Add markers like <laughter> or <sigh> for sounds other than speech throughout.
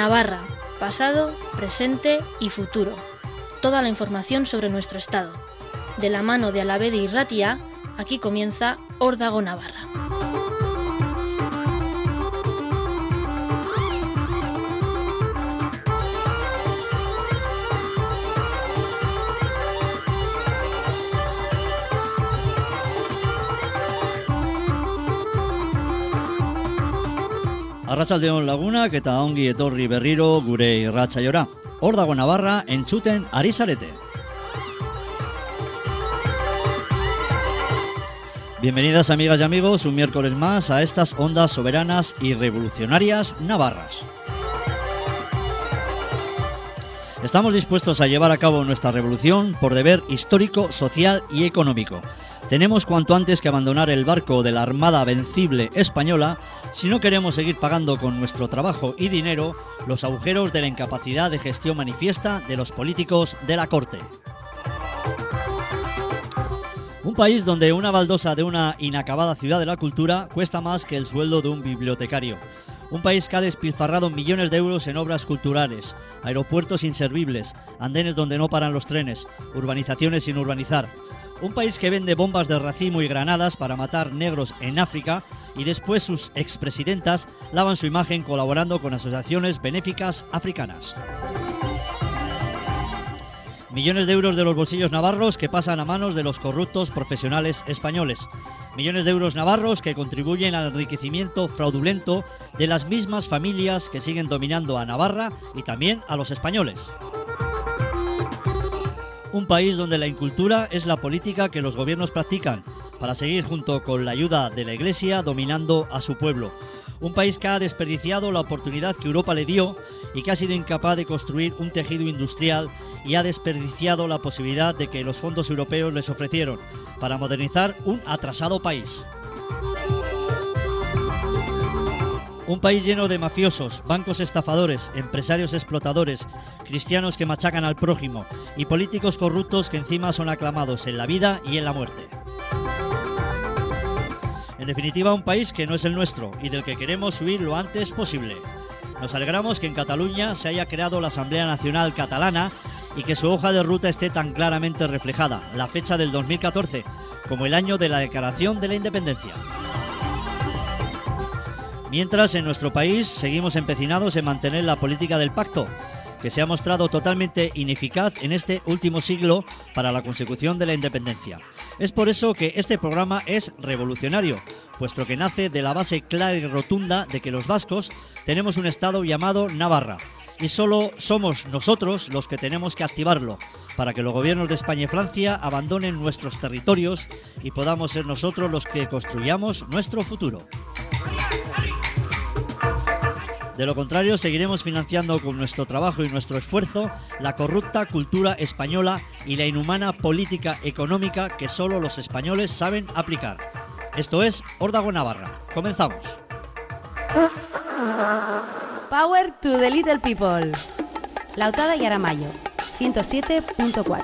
Navarra, pasado, presente y futuro. Toda la información sobre nuestro estado. De la mano de Alavede y Ratia, aquí comienza Órdago Navarra. Arratsaldeon lagunak eta ongi etorri berriro gure irratsaiora. Hor dago Navarra entzuten ari zarete. Bienvenidas amigas y amigos un miércoles más a estas ondas soberanas y revolucionarias navarras. Estamos dispuestos a llevar a cabo nuestra revolución por deber histórico, social y económico. Tenemos cuanto antes que abandonar el barco de la Armada Vencible Española si no queremos seguir pagando con nuestro trabajo y dinero los agujeros de la incapacidad de gestión manifiesta de los políticos de la Corte. Un país donde una baldosa de una inacabada ciudad de la cultura cuesta más que el sueldo de un bibliotecario. Un país que ha despilfarrado millones de euros en obras culturales, aeropuertos inservibles, andenes donde no paran los trenes, urbanizaciones sin urbanizar. Un país que vende bombas de racimo y granadas para matar negros en África y después sus expresidentas lavan su imagen colaborando con asociaciones benéficas africanas. Millones de euros de los bolsillos navarros que pasan a manos de los corruptos profesionales españoles. Millones de euros navarros que contribuyen al enriquecimiento fraudulento de las mismas familias que siguen dominando a Navarra y también a los españoles. Un país donde la incultura es la política que los gobiernos practican para seguir junto con la ayuda de la Iglesia dominando a su pueblo. Un país que ha desperdiciado la oportunidad que Europa le dio y que ha sido incapaz de construir un tejido industrial y ha desperdiciado la posibilidad de que los fondos europeos les ofrecieron para modernizar un atrasado país. Un país lleno de mafiosos, bancos estafadores, empresarios explotadores, cristianos que machacan al prójimo y políticos corruptos que encima son aclamados en la vida y en la muerte. En definitiva, un país que no es el nuestro y del que queremos huir lo antes posible. Nos alegramos que en Cataluña se haya creado la Asamblea Nacional Catalana y que su hoja de ruta esté tan claramente reflejada, la fecha del 2014, como el año de la declaración de la independencia. Mientras en nuestro país seguimos empecinados en mantener la política del pacto, que se ha mostrado totalmente ineficaz en este último siglo para la consecución de la independencia. Es por eso que este programa es revolucionario, puesto que nace de la base clara y rotunda de que los vascos tenemos un Estado llamado Navarra, y solo somos nosotros los que tenemos que activarlo, para que los gobiernos de España y Francia abandonen nuestros territorios y podamos ser nosotros los que construyamos nuestro futuro. De lo contrario, seguiremos financiando con nuestro trabajo y nuestro esfuerzo la corrupta cultura española y la inhumana política económica que solo los españoles saben aplicar. Esto es Órdago Navarra. Comenzamos. Power to the Little People. Lautada y Aramayo, 107.4.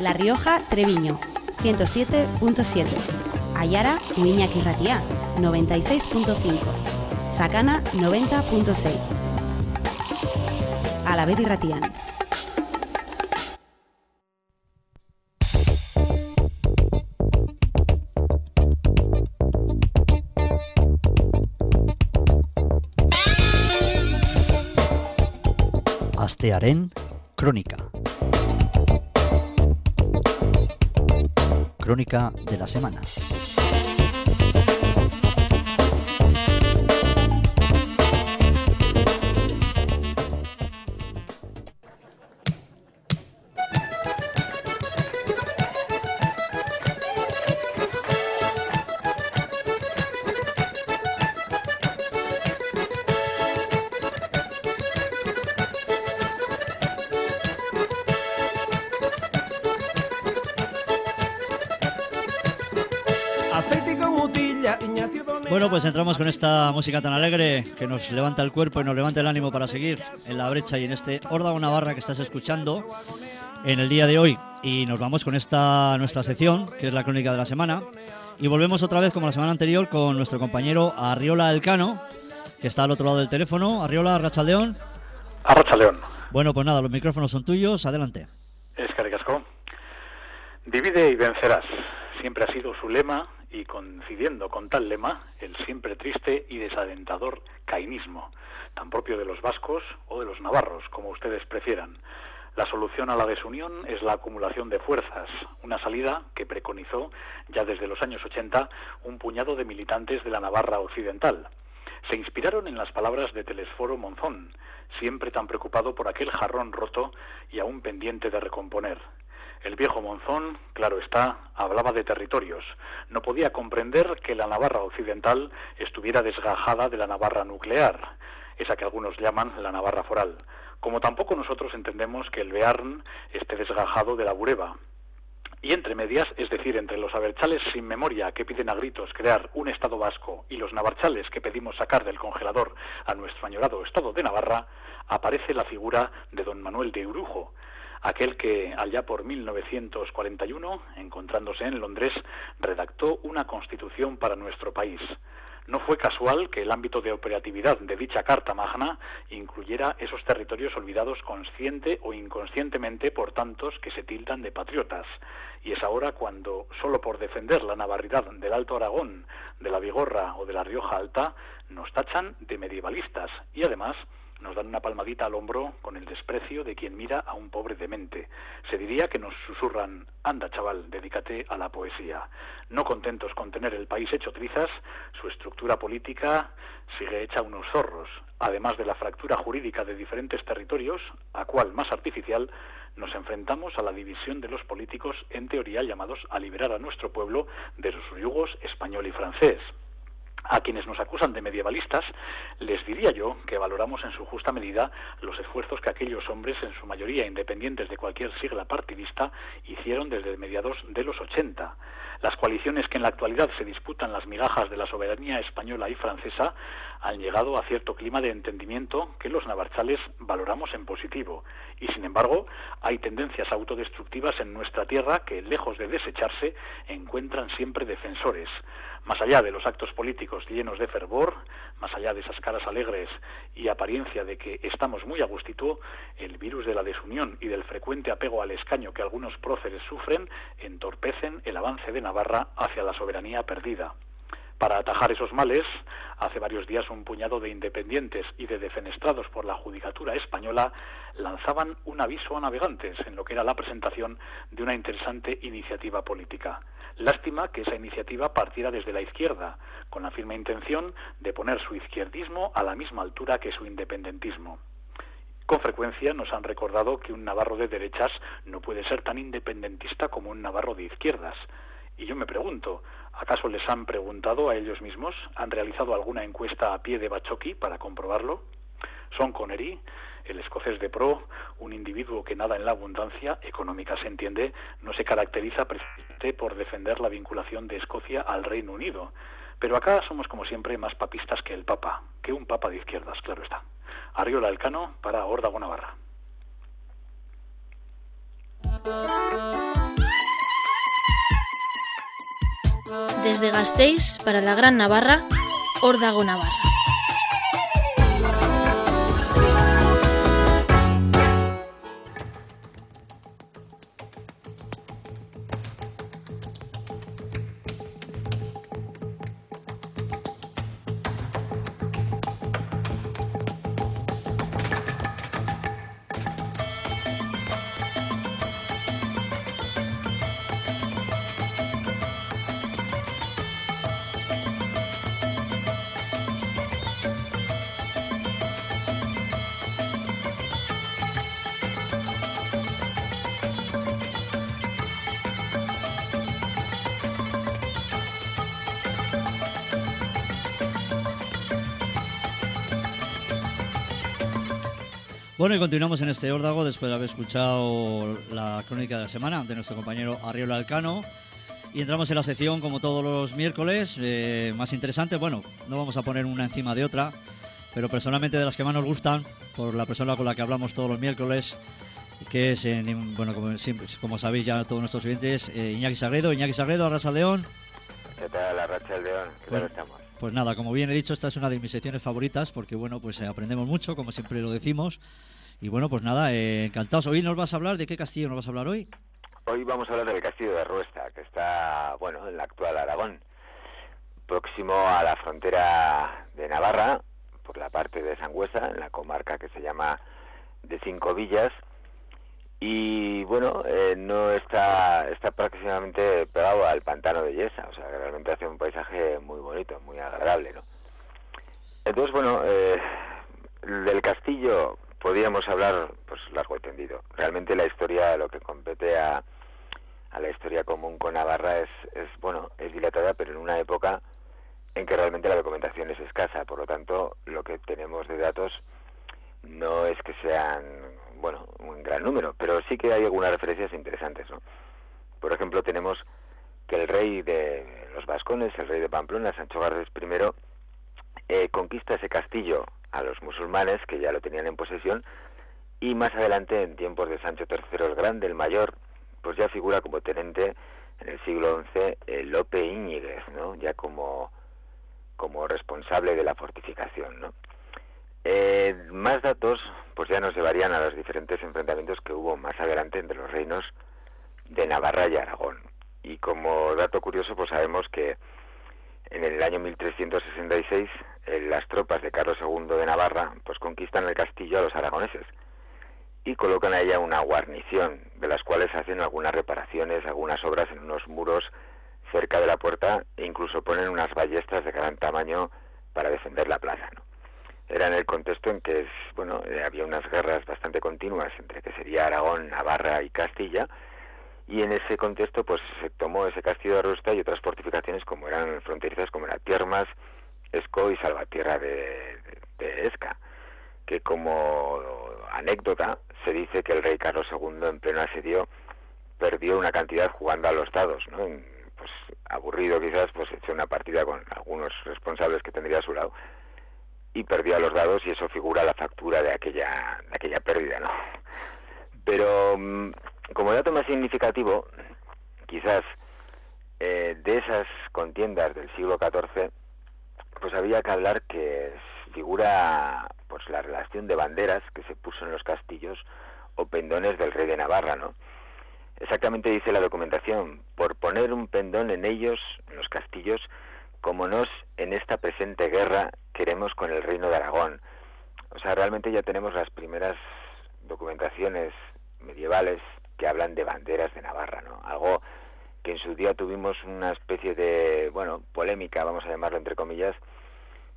La Rioja, Treviño, 107.7. Ayara y Iñaki Ratía, 96.5. Sacana 90.6. Alaved y Ratián. Astearen Crónica. Crónica de la semana. Pues entramos con esta música tan alegre que nos levanta el cuerpo y nos levanta el ánimo para seguir en la brecha y en este Horda Navarra que estás escuchando en el día de hoy. Y nos vamos con esta nuestra sección, que es la crónica de la semana. Y volvemos otra vez, como la semana anterior, con nuestro compañero Arriola Elcano, que está al otro lado del teléfono. Arriola, Rachaldeón. Arracha León. Bueno, pues nada, los micrófonos son tuyos, adelante. Es. Divide y vencerás. Siempre ha sido su lema y coincidiendo con tal lema, el siempre triste y desalentador cainismo, tan propio de los vascos o de los navarros, como ustedes prefieran. La solución a la desunión es la acumulación de fuerzas, una salida que preconizó ya desde los años 80 un puñado de militantes de la Navarra Occidental. Se inspiraron en las palabras de Telesforo Monzón, siempre tan preocupado por aquel jarrón roto y aún pendiente de recomponer. El viejo Monzón, claro está, hablaba de territorios. No podía comprender que la Navarra occidental estuviera desgajada de la Navarra nuclear, esa que algunos llaman la Navarra foral. Como tampoco nosotros entendemos que el Bearn esté desgajado de la Bureba, y entre medias, es decir, entre los aberchales sin memoria que piden a gritos crear un Estado vasco y los navarchales que pedimos sacar del congelador a nuestro añorado Estado de Navarra, aparece la figura de don Manuel de Urujo, aquel que allá por 1941, encontrándose en Londres, redactó una constitución para nuestro país. No fue casual que el ámbito de operatividad de dicha Carta Magna incluyera esos territorios olvidados consciente o inconscientemente por tantos que se tildan de patriotas. Y es ahora cuando, solo por defender la navarridad del Alto Aragón, de la Vigorra o de la Rioja Alta, nos tachan de medievalistas y además nos dan una palmadita al hombro con el desprecio de quien mira a un pobre demente. Se diría que nos susurran, anda chaval, dedícate a la poesía. No contentos con tener el país hecho trizas, su estructura política sigue hecha unos zorros. Además de la fractura jurídica de diferentes territorios, a cual más artificial, nos enfrentamos a la división de los políticos en teoría llamados a liberar a nuestro pueblo de los yugos español y francés. A quienes nos acusan de medievalistas, les diría yo que valoramos en su justa medida los esfuerzos que aquellos hombres, en su mayoría independientes de cualquier sigla partidista, hicieron desde mediados de los 80. Las coaliciones que en la actualidad se disputan las migajas de la soberanía española y francesa han llegado a cierto clima de entendimiento que los navarchales valoramos en positivo. Y sin embargo, hay tendencias autodestructivas en nuestra tierra que, lejos de desecharse, encuentran siempre defensores. Más allá de los actos políticos llenos de fervor, más allá de esas caras alegres y apariencia de que estamos muy a gustito, el virus de la desunión y del frecuente apego al escaño que algunos próceres sufren entorpecen el avance de Navarra hacia la soberanía perdida. Para atajar esos males, hace varios días un puñado de independientes y de defenestrados por la judicatura española lanzaban un aviso a navegantes en lo que era la presentación de una interesante iniciativa política. Lástima que esa iniciativa partiera desde la izquierda, con la firme intención de poner su izquierdismo a la misma altura que su independentismo. Con frecuencia nos han recordado que un navarro de derechas no puede ser tan independentista como un navarro de izquierdas. Y yo me pregunto, ¿acaso les han preguntado a ellos mismos? ¿Han realizado alguna encuesta a pie de Bachoqui para comprobarlo? Son Connery, el escocés de pro, un individuo que nada en la abundancia económica se entiende, no se caracteriza precisamente por defender la vinculación de Escocia al Reino Unido. Pero acá somos como siempre más papistas que el Papa, que un Papa de izquierdas, claro está. Arriola Elcano para Órdago Navarra. Desde Gasteiz para la Gran Navarra, Órdago Navarra. Bueno, y continuamos en este órdago después de haber escuchado la crónica de la semana de nuestro compañero Arriola Alcano. Y entramos en la sección, como todos los miércoles, eh, más interesante. Bueno, no vamos a poner una encima de otra, pero personalmente de las que más nos gustan, por la persona con la que hablamos todos los miércoles, que es, en, bueno, como, como sabéis ya todos nuestros oyentes, eh, Iñaki Sagredo. Iñaki Sagredo, Arrasa León. ¿Qué tal, del león? ¿Qué Pues- tal estamos? Pues nada, como bien he dicho, esta es una de mis secciones favoritas porque, bueno, pues eh, aprendemos mucho, como siempre lo decimos. Y bueno, pues nada, eh, encantados. Hoy nos vas a hablar, ¿de qué castillo nos vas a hablar hoy? Hoy vamos a hablar del castillo de Ruesta, que está, bueno, en la actual Aragón, próximo a la frontera de Navarra, por la parte de Sangüesa, en la comarca que se llama de Cinco Villas, y bueno, eh, no está, está prácticamente pegado al pantano de Yesa, o sea, que realmente hace un paisaje muy bonito, muy agradable, ¿no? Entonces, bueno, eh, del castillo podríamos hablar pues largo y tendido. Realmente la historia, lo que compete a, a la historia común con Navarra es, es, bueno, es dilatada, pero en una época en que realmente la documentación es escasa, por lo tanto, lo que tenemos de datos no es que sean bueno, un gran número, pero sí que hay algunas referencias interesantes, ¿no? Por ejemplo, tenemos que el rey de los vascones, el rey de Pamplona, Sancho Gardes I, eh, conquista ese castillo a los musulmanes que ya lo tenían en posesión y más adelante, en tiempos de Sancho III el Grande, el Mayor, pues ya figura como tenente en el siglo XI eh, Lope Íñiguez, ¿no? Ya como, como responsable de la fortificación, ¿no? Eh, más datos pues ya nos llevarían a los diferentes enfrentamientos que hubo más adelante entre los reinos de Navarra y Aragón. Y como dato curioso, pues sabemos que en el año 1366 eh, las tropas de Carlos II de Navarra pues conquistan el castillo a los aragoneses y colocan a ella una guarnición, de las cuales hacen algunas reparaciones, algunas obras en unos muros cerca de la puerta e incluso ponen unas ballestas de gran tamaño para defender la plaza. era en el contexto en que bueno eh, había unas guerras bastante continuas entre que sería Aragón, Navarra y Castilla y en ese contexto pues se tomó ese castillo de Rusta y otras fortificaciones como eran fronterizas como era Tiermas, Esco y Salvatierra de, Esca que como anécdota se dice que el rey Carlos II en pleno asedio perdió una cantidad jugando a los dados, ¿no? pues aburrido quizás, pues echó una partida con algunos responsables que tendría a su lado y perdía los dados y eso figura la factura de aquella, de aquella pérdida, ¿no? Pero mm, como dato más significativo, quizás eh, de esas contiendas del siglo XIV, pues había que hablar que figura pues la relación de banderas que se puso en los castillos o pendones del rey de Navarra, ¿no? Exactamente dice la documentación, por poner un pendón en ellos, en los castillos, como nos en esta presente guerra queremos con el reino de Aragón. O sea, realmente ya tenemos las primeras documentaciones medievales que hablan de banderas de Navarra, ¿no? Algo que en su día tuvimos una especie de, bueno, polémica, vamos a llamarlo entre comillas,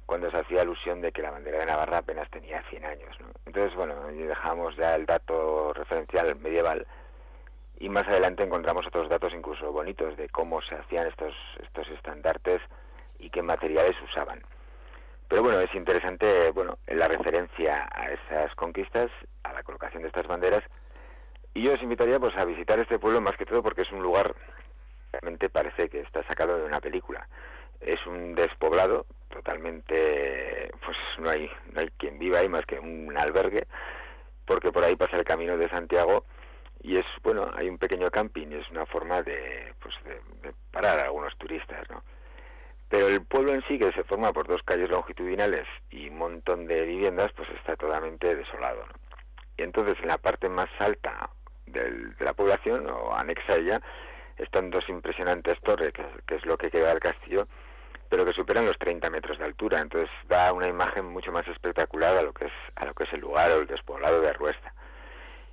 cuando se hacía alusión de que la bandera de Navarra apenas tenía 100 años, ¿no? Entonces, bueno, dejamos ya el dato referencial medieval y más adelante encontramos otros datos incluso bonitos de cómo se hacían estos, estos estandartes y qué materiales usaban. Pero bueno, es interesante bueno, la referencia a esas conquistas, a la colocación de estas banderas, y yo os invitaría pues a visitar este pueblo más que todo porque es un lugar realmente parece que está sacado de una película. Es un despoblado, totalmente, pues no hay, no hay quien viva ahí más que un albergue, porque por ahí pasa el camino de Santiago y es, bueno, hay un pequeño camping, es una forma de, pues de, parar a algunos turistas, ¿no? Pero el pueblo en sí, que se forma por dos calles longitudinales y un montón de viviendas, pues está totalmente desolado. Y entonces en la parte más alta de la población, o anexa a ella, están dos impresionantes torres, que, es lo que queda del castillo, pero que superan los 30 metros de altura. Entonces da una imagen mucho más espectacular a lo que es, a lo que es el lugar o el despoblado de Arruesta.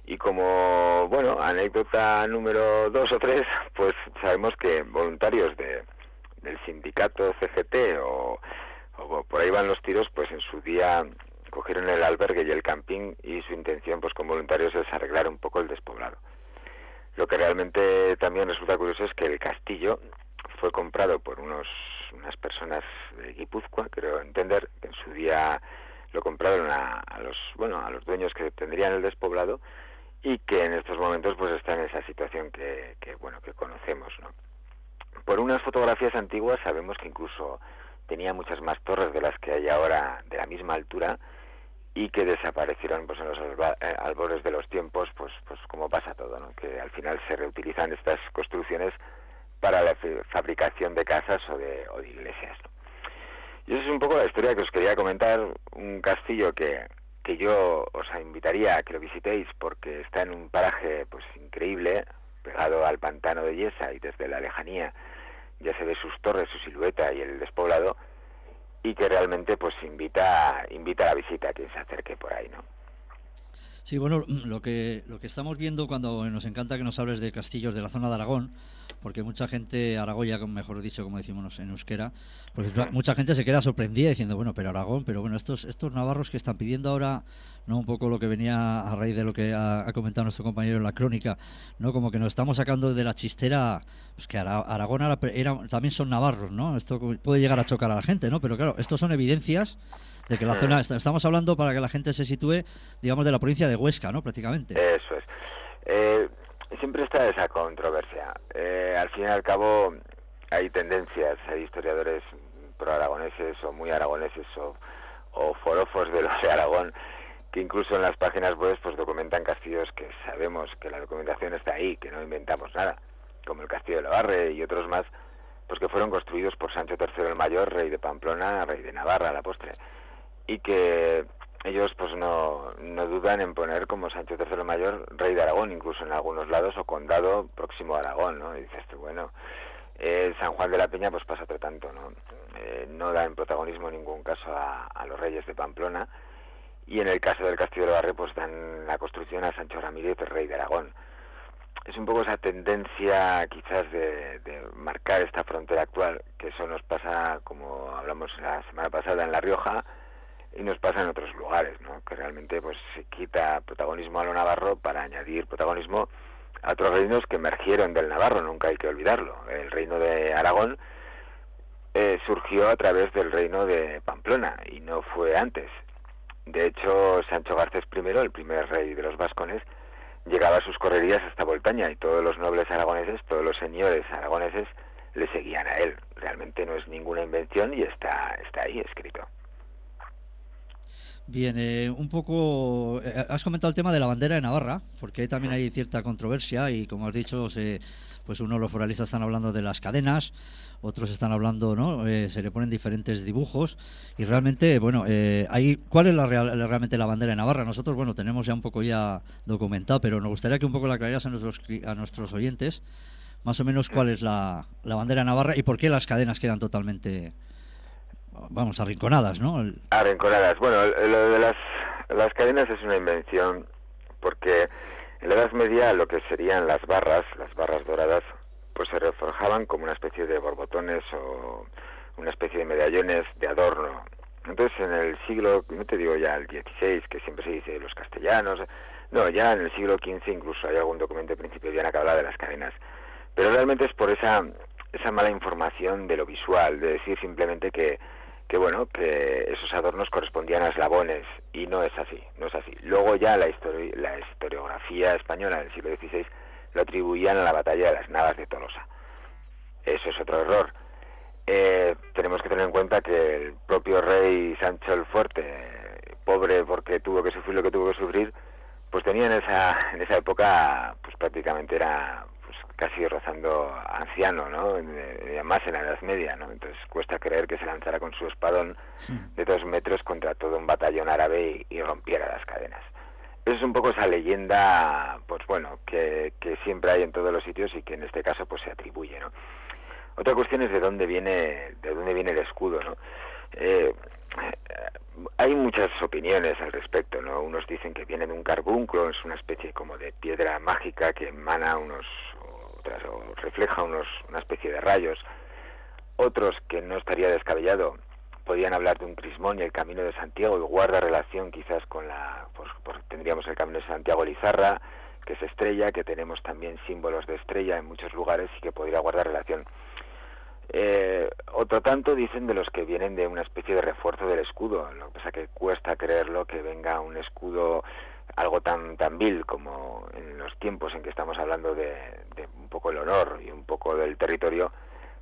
Y como, bueno, anécdota número dos o tres, <laughs> pues sabemos que voluntarios de, del sindicato CGT o, por ahí van los tiros, pues en su día cogieron el albergue y el camping y su intención pues con voluntarios es arreglar un poco el despoblado. Lo que realmente también resulta curioso es que el castillo fue comprado por unos unas personas de Guipúzcoa, creo entender, que en su día lo compraron a, los bueno a los dueños que tendrían el despoblado y que en estos momentos pues está en esa situación que, que bueno que conocemos, ¿no? Por unas fotografías antiguas sabemos que incluso tenía muchas más torres de las que hay ahora de la misma altura y que desaparecieron pues en los eh, albores de los tiempos pues pues como pasa todo ¿no? que al final se reutilizan estas construcciones para la fabricación de casas o de, o de iglesias Y esa es un poco la historia que os quería comentar, un castillo que, que yo os invitaría a que lo visitéis porque está en un paraje pues increíble, pegado al pantano de Yesa y desde la lejanía ya se ve sus torres, su silueta y el despoblado y que realmente pues invita invita a la visita a quien se acerque por ahí, ¿no? Sí, bueno, lo que, lo que estamos viendo cuando nos encanta que nos hables de castillos de la zona de Aragón, porque mucha gente, Aragoya, mejor dicho, como decimos en euskera, porque mucha gente se queda sorprendida diciendo, bueno, pero Aragón, pero bueno, estos, estos navarros que están pidiendo ahora, no un poco lo que venía a raíz de lo que ha, comentado nuestro compañero en la crónica, no como que nos estamos sacando de la chistera, pues que Aragón era, también son navarros, ¿no? Esto puede llegar a chocar a la gente, ¿no? Pero claro, estos son evidencias de que la zona, estamos hablando para que la gente se sitúe, digamos, de la provincia de Huesca, ¿no? Prácticamente. Eso es. Eh, siempre está esa controversia. Eh, al fin y al cabo hay tendencias, hay historiadores pro-aragoneses o muy aragoneses o, o forofos de los de Aragón que incluso en las páginas web pues documentan castillos que sabemos que la documentación está ahí, que no inventamos nada, como el castillo de Lavarre y otros más, pues que fueron construidos por Sancho III el Mayor, rey de Pamplona, rey de Navarra a la postre, y que ellos pues no, no dudan en poner como Sancho III Mayor rey de Aragón, incluso en algunos lados, o condado próximo a Aragón, ¿no? Y dices tú, bueno, eh, San Juan de la Peña pues pasa otro tanto, ¿no? Eh, no da en protagonismo en ningún caso a, los reyes de Pamplona, y en el caso del Castillo de Barre pues dan la construcción a Sancho Ramírez, rey de Aragón. Es un poco esa tendencia quizás de, de marcar esta frontera actual, que eso nos pasa, como hablamos la semana pasada, en La Rioja, y nos pasa en otros lugares, ¿no? que realmente pues se quita protagonismo a lo navarro para añadir protagonismo a otros reinos que emergieron del navarro, nunca hay que olvidarlo. El reino de Aragón eh, surgió a través del reino de Pamplona y no fue antes. De hecho, Sancho Garcés I, el primer rey de los vascones, llegaba a sus correrías hasta Voltaña y todos los nobles aragoneses, todos los señores aragoneses le seguían a él. Realmente no es ninguna invención y está, está ahí escrito. Bien, eh, un poco, eh, has comentado el tema de la bandera de Navarra, porque ahí también hay cierta controversia y como has dicho, pues unos los foralistas están hablando de las cadenas, otros están hablando, ¿no? Eh, se le ponen diferentes dibujos y realmente, bueno, hay, ¿cuál es la realmente la bandera de Navarra? Nosotros, bueno, tenemos ya un poco ya documentado, pero nos gustaría que un poco la aclararas a nuestros, a nuestros oyentes, más o menos cuál es la, la bandera de Navarra y por qué las cadenas quedan totalmente vamos, arrinconadas, ¿no? Arrinconadas. Bueno, lo de las, las cadenas es una invención porque en la Edad Media lo que serían las barras, las barras doradas, pues se reforjaban como una especie de borbotones o una especie de medallones de adorno. Entonces en el siglo, no te digo ya el XVI, que siempre se dice los castellanos, no, ya en el siglo XV incluso hay algún documento de principio que habla de las cadenas. Pero realmente es por esa, esa mala información de lo visual, de decir simplemente que que bueno, que esos adornos correspondían a eslabones y no es así, no es así. Luego ya la, la historiografía española del siglo XVI lo atribuían a la batalla de las Navas de Tolosa. Eso es otro error. Eh, tenemos que tener en cuenta que el propio rey Sancho el Fuerte, pobre porque tuvo que sufrir lo que tuvo que sufrir, pues tenía en esa, en esa época, pues prácticamente era casi rozando anciano, ¿no? Más en la Edad Media, ¿no? Entonces cuesta creer que se lanzara con su espadón de dos metros contra todo un batallón árabe y, rompiera las cadenas. Esa es un poco esa leyenda, pues bueno, que, que, siempre hay en todos los sitios y que en este caso pues se atribuye, ¿no? Otra cuestión es de dónde viene, de dónde viene el escudo, ¿no? Eh, hay muchas opiniones al respecto, ¿no? Unos dicen que viene de un carbunclo, es una especie como de piedra mágica que emana unos o refleja unos, una especie de rayos. Otros, que no estaría descabellado, podían hablar de un crismón y el camino de Santiago y guarda relación quizás con la, pues, tendríamos el camino de Santiago Lizarra, que es estrella, que tenemos también símbolos de estrella en muchos lugares y que podría guardar relación. Eh, otro tanto dicen de los que vienen de una especie de refuerzo del escudo, lo que pasa que cuesta creerlo que venga un escudo algo tan tan vil como en los tiempos en que estamos hablando de, un poco el honor y un poco del territorio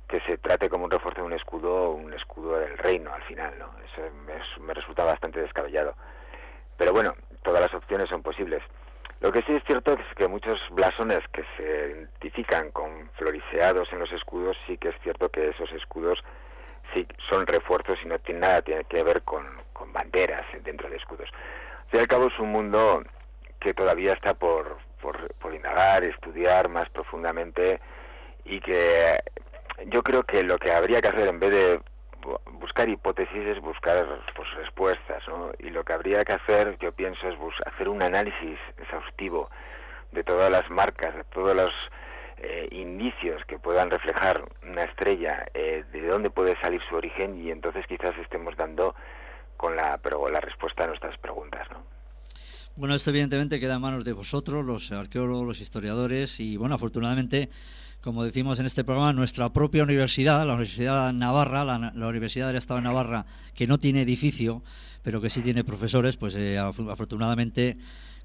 que se trate como un refuerzo de un escudo un escudo del reino al final no eso me, resulta bastante descabellado. Pero bueno todas las opciones son posibles. Lo que sí es cierto es que muchos blasones que se identifican con floriseados en los escudos sí que es cierto que esos escudos sí son refuerzos y no tiene nada que ver con banderas dentro de escudos. Y al cabo es un mundo que todavía está por, por, por indagar, estudiar más profundamente y que yo creo que lo que habría que hacer en vez de buscar hipótesis es buscar pues, respuestas, ¿no? Y lo que habría que hacer, yo pienso, es hacer un análisis exhaustivo de todas las marcas, de todos los eh, indicios que puedan reflejar una estrella, eh, de dónde puede salir su origen y entonces quizás estemos dando con la, pero la respuesta a nuestras preguntas, ¿no? Bueno, esto evidentemente queda en manos de vosotros, los arqueólogos, los historiadores y bueno, afortunadamente como decimos en este programa, nuestra propia universidad, la Universidad Navarra, la, Universidad del Estado de Navarra, que no tiene edificio, pero que sí tiene profesores, pues eh, afortunadamente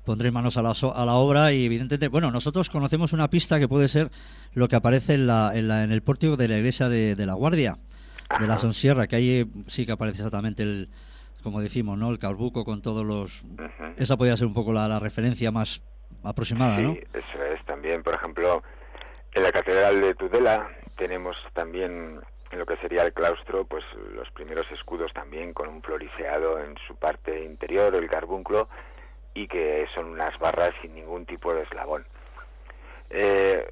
pondré manos a la, a la obra y evidentemente, bueno, nosotros conocemos una pista que puede ser lo que aparece en, la, en, el pórtico de la iglesia de, la Guardia, de la Sonsierra, que ahí sí que aparece exactamente el, como decimos, ¿no? El carbuco con todos los... Esa podría ser un poco la, referencia más aproximada, ¿no? Sí, eso es. También, por ejemplo, en la Catedral de Tudela tenemos también en lo que sería el claustro, pues los primeros escudos también con un floriseado en su parte interior, el carbunclo, y que son unas barras sin ningún tipo de eslabón. Eh,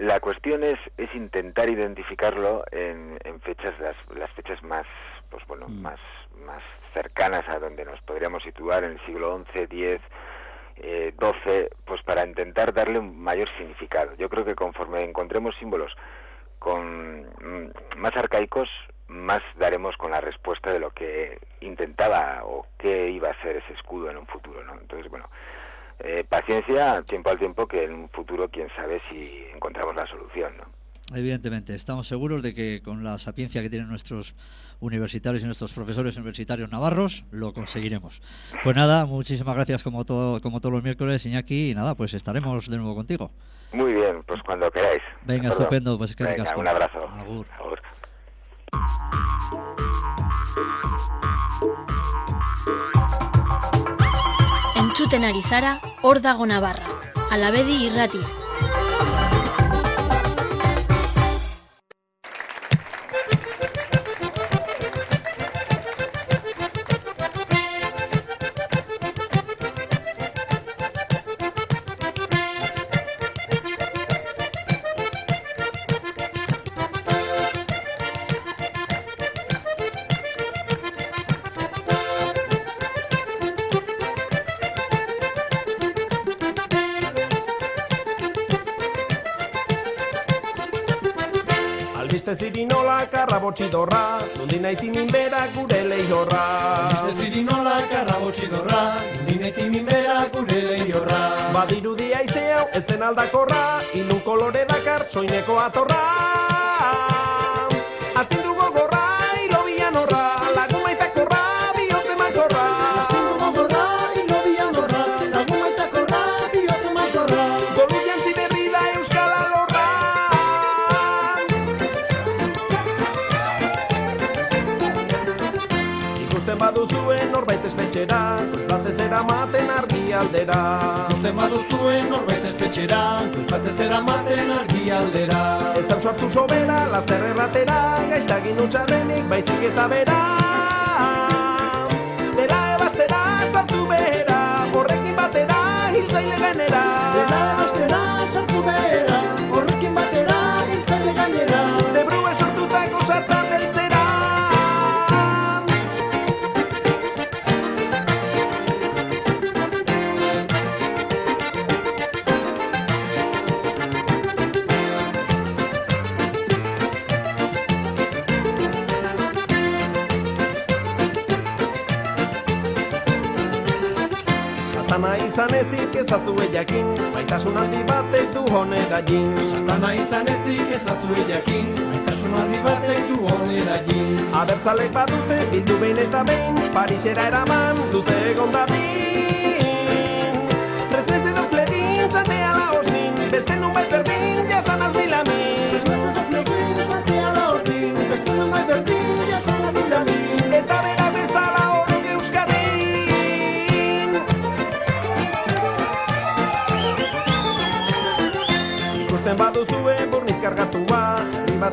la cuestión es, es intentar identificarlo en, fechas, las, las, fechas más, pues bueno, mm. más, más cercanas a donde nos podríamos situar en el siglo XI, X, eh, 12, pues para intentar darle un mayor significado. Yo creo que conforme encontremos símbolos con mm, más arcaicos, más daremos con la respuesta de lo que intentaba o qué iba a ser ese escudo en un futuro, ¿no? Entonces, bueno, eh, paciencia, tiempo al tiempo, que en un futuro quién sabe si encontramos la solución, ¿no? Evidentemente, estamos seguros de que con la sapiencia que tienen nuestros universitarios y nuestros profesores universitarios navarros, lo conseguiremos. Pues nada, muchísimas gracias como todo, como todos los miércoles, Iñaki, y nada, pues estaremos de nuevo contigo. Muy bien, pues cuando queráis. Venga, estupendo, pues que Venga, Un abrazo. Entzuten ari zara, hor dago Navarra, alabedi irratia. txirinola karra botxidorra, nondi naiti nin gure lehiorra. Bizte zirinola karra botxidorra, nondi naiti nin gure lehiorra. Badiru di aizeau ez den aldakorra, inun kolore dakar soineko atorra. Espetxera, Kuz batez eramaten argi aldera. Uste zuen norbait espetxera, Kuz batez eramaten argi aldera. Ez da usartu sobera, laster erratera, Gaiztagin utxarenik baizik eta bera. Dela ebastera, sartu behera, horrekin batera, hiltzaile gainera Dela ebastera, sartu behera, izan ezik ezazue jakin, maitasun handi batek du honera jin. Satana izan ezik ezazue jakin, maitasun handi batek du honera jin. Abertzalek badute, bildu behin eta behin, Parisera eraman, duze egon da bin. Fresnez edo flebin, zantea la osnin, beste nun bai berdin, jasan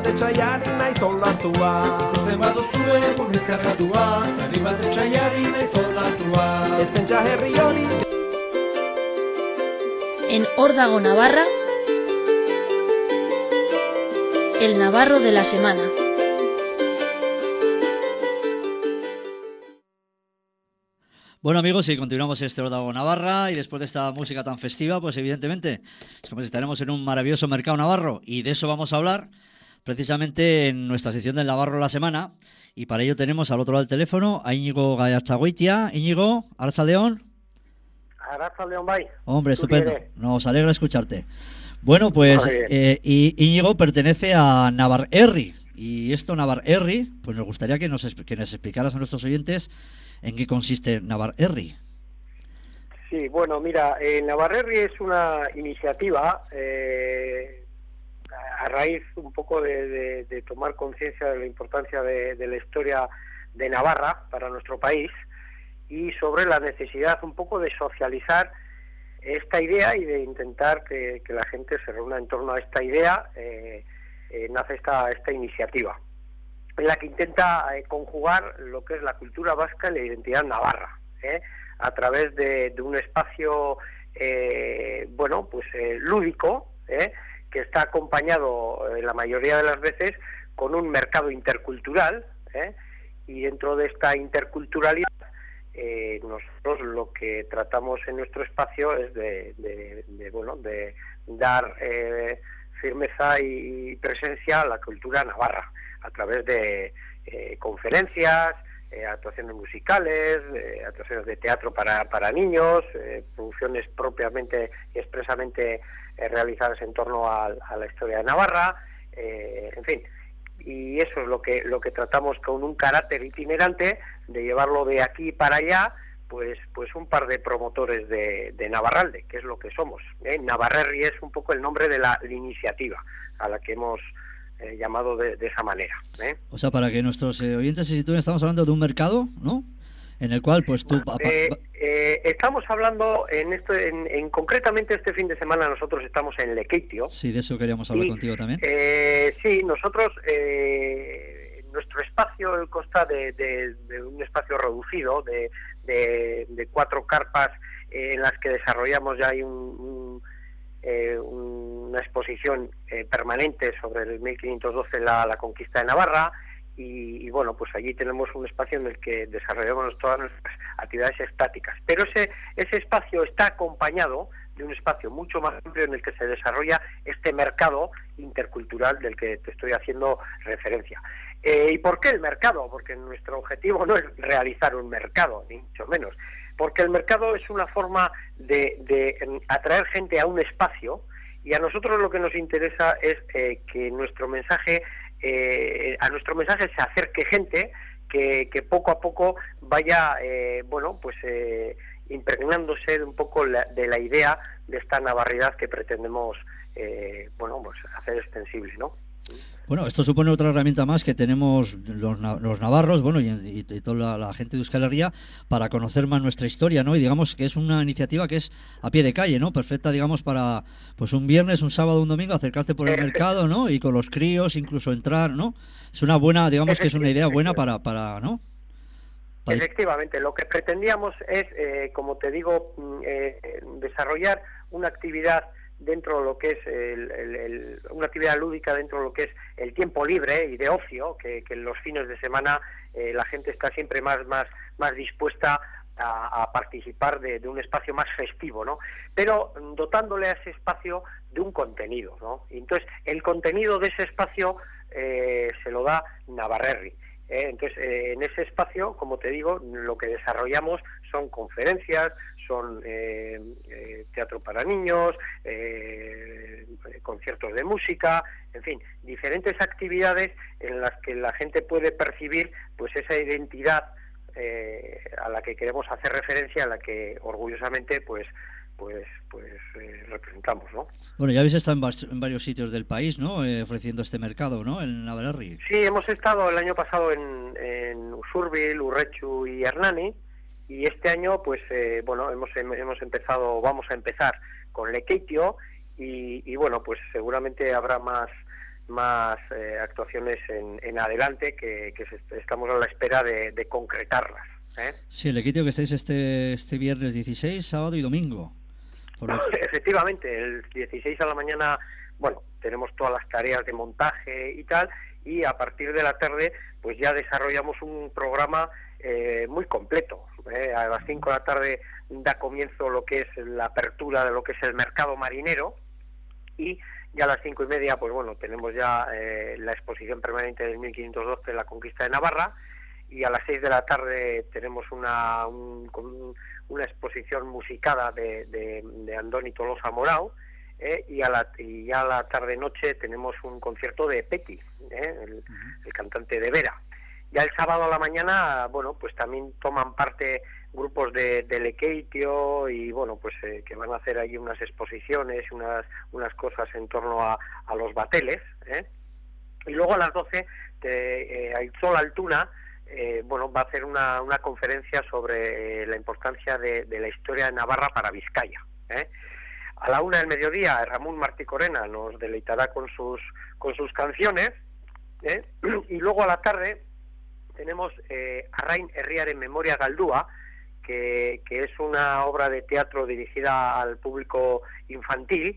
bat etxaiari nahi zoldatua Ikusten baduzue egun deskargatua Herri bat etxaiari nahi zoldatua Ez pentsa herri hori En Órdago, Navarra, el Navarro de la Semana. Bueno amigos, y continuamos este Órdago Navarra y después de esta música tan festiva, pues evidentemente es como si estaremos en un maravilloso mercado navarro y de eso vamos a hablar precisamente en nuestra sección del Navarro la Semana y para ello tenemos al otro lado del teléfono a Íñigo Gallastagüitia. Íñigo, Arza León. Arraza León Bay. Hombre, estupendo. Nos alegra escucharte. Bueno, pues eh, y Íñigo pertenece a Navarrerri. Y esto, Navarrerri, pues nos gustaría que nos, que nos explicaras a nuestros oyentes en qué consiste Navarrerri. Sí, bueno, mira, eh, Navarrerri es una iniciativa eh, a raíz un poco de, tomar conciencia de la importancia de, la historia de Navarra para nuestro país y sobre la necesidad un poco de socializar esta idea y de intentar que, la gente se reúna en torno a esta idea, eh, eh, nace esta, esta iniciativa, en la que intenta eh, conjugar lo que es la cultura vasca y la identidad navarra, a través de, un espacio, bueno, pues lúdico. Que está acompañado eh, la mayoría de las veces con un mercado intercultural, ¿eh? y dentro de esta interculturalidad eh, nosotros lo que tratamos en nuestro espacio es de, bueno de dar eh, firmeza y presencia a la cultura navarra a través de conferencias eh, actuaciones musicales eh, actuaciones de teatro para, para niños eh, producciones propiamente y expresamente eh, realizadas en torno a, la historia de Navarra en fin y eso es lo que lo que tratamos con un carácter itinerante de llevarlo de aquí para allá pues pues un par de promotores de, de Navarralde que es lo que somos. Navarrerri es un poco el nombre de la iniciativa a la que hemos eh, llamado de, de esa manera ¿eh? O sea, para que nuestros eh, oyentes se sitúen, estamos hablando de un mercado, ¿no? En el cual, pues tú... pa- Eh, estamos hablando en esto en, en concretamente este fin de semana nosotros estamos en Lequeitio Sí, de eso queríamos hablar y, contigo también. Eh, sí, nosotros, eh, nuestro espacio consta de, de- de un espacio reducido, de, de- de cuatro carpas eh, en las que desarrollamos ya hay un- un, eh, una exposición eh, permanente sobre el 1512, la, la conquista de Navarra, y, bueno, pues allí tenemos un espacio en el que desarrollamos todas nuestras actividades estáticas. Pero ese, ese espacio está acompañado de un espacio mucho más amplio en el que se desarrolla este mercado intercultural del que te estoy haciendo referencia. Eh, ¿Y por qué el mercado? Porque nuestro objetivo no es realizar un mercado, ni mucho menos. Porque el mercado es una forma de, em, atraer gente a un espacio y a nosotros lo que nos interesa es eh, que nuestro mensaje, eh, a nuestro mensaje se acerque gente que, poco a poco vaya, eh, bueno, pues impregnándose un poco la- de la idea de esta navarridad que pretendemos, bueno, pues hacer extensible, ¿no? Bueno, esto supone otra herramienta más que tenemos los, los navarros, bueno, y, y- y toda la, la gente de Euskal Herria para conocer más nuestra historia, ¿no? Y digamos que es una iniciativa que es a pie de calle, ¿no? Perfecta, digamos, para pues un viernes, un sábado, un domingo, acercarte por el mercado, ¿no? Y con los críos incluso entrar, ¿no? Es una buena, digamos que es una idea buena para, para ¿no? Para Efectivamente, lo que pretendíamos es, eh, como te digo, mm, eh, desarrollar una actividad dentro de lo que es el- una actividad lúdica dentro de lo que es el tiempo libre y de ocio, que, que los fines de semana eh, la gente está siempre más, más, más dispuesta a, participar de, un espacio más festivo, ¿no? Pero dotándole a ese espacio de un contenido, ¿no? Y entonces, el contenido de ese espacio eh, se lo da Navarrerri. ¿eh? Entonces, en ese espacio, como te digo, lo que desarrollamos son conferencias, son eh, eh, teatro para niños, eh, conciertos de música, en fin, diferentes actividades en las que la gente puede percibir pues esa identidad a la que queremos hacer referencia, a la que orgullosamente pues pues pues eh, representamos, ¿no? Bueno, ya habéis estado en, varios sitios del país, ¿no? Eh, ofreciendo este mercado, ¿no? En Navarrerri. Sí, hemos estado el año pasado en, en Usurbil, Urrechu y Hernani y este año pues eh, bueno hemos hem- hemos empezado vamos a empezar con Lequeitio y, y bueno pues seguramente habrá más más eh, actuaciones en, adelante que, estamos a la espera de, concretarlas. ¿eh? Sí, equipo que estáis este, este viernes 16, sábado y domingo. <laughs> Efectivamente, el 16 a la mañana, bueno, tenemos todas las tareas de montaje y tal, y a partir de la tarde, pues ya desarrollamos un programa eh, muy completo. ¿Eh? A las 5 de la tarde da comienzo lo que es la apertura de lo que es el mercado marinero y ya a las cinco y media, pues bueno, tenemos ya eh, la exposición permanente del 1512, la conquista de Navarra, y a las seis de la tarde tenemos una, una exposición musicada de, de, Andoni Tolosa Morao, eh, y, a la, y ya a la tarde-noche tenemos un concierto de Petty, eh, el, el, cantante de Vera. Ya el sábado a la mañana, bueno, pues también toman parte grupos de, de Lekeitio y bueno, pues eh, que van a hacer ahí unas exposiciones, unas, unas cosas en torno a, a los bateles. ¿eh? Y luego a las 12, de, eh, Altuna, eh, bueno, va a hacer una, una conferencia sobre la importancia de, de, la historia de Navarra para Vizcaya. A la una del mediodía, Ramón Martí Corena nos deleitará con sus, con sus canciones. <clears throat> Y luego a la tarde tenemos eh, Arrain Herriar en Memoria Galdúa, que, es una obra de teatro dirigida al público infantil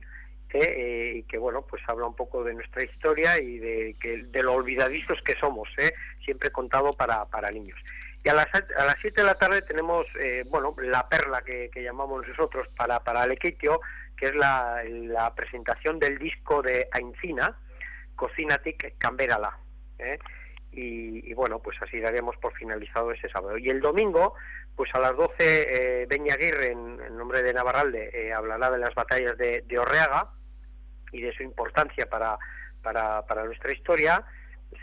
eh, y que bueno pues habla un poco de nuestra historia y de, que, de lo olvidadizos que somos, ¿eh? siempre contado para, niños. Y a las, a las 7 de la tarde tenemos, eh, bueno, la perla que, llamamos nosotros para, para Alequitio, que es la, presentación del disco de Aincina, Cocinatic Camberala. Y, bueno, pues así daremos por finalizado ese sábado. Y el domingo pues a las 12 eh, Beña Aguirre, en, nombre de Navarralde, eh, hablará de las batallas de, Orreaga y de su importancia para, para, nuestra historia.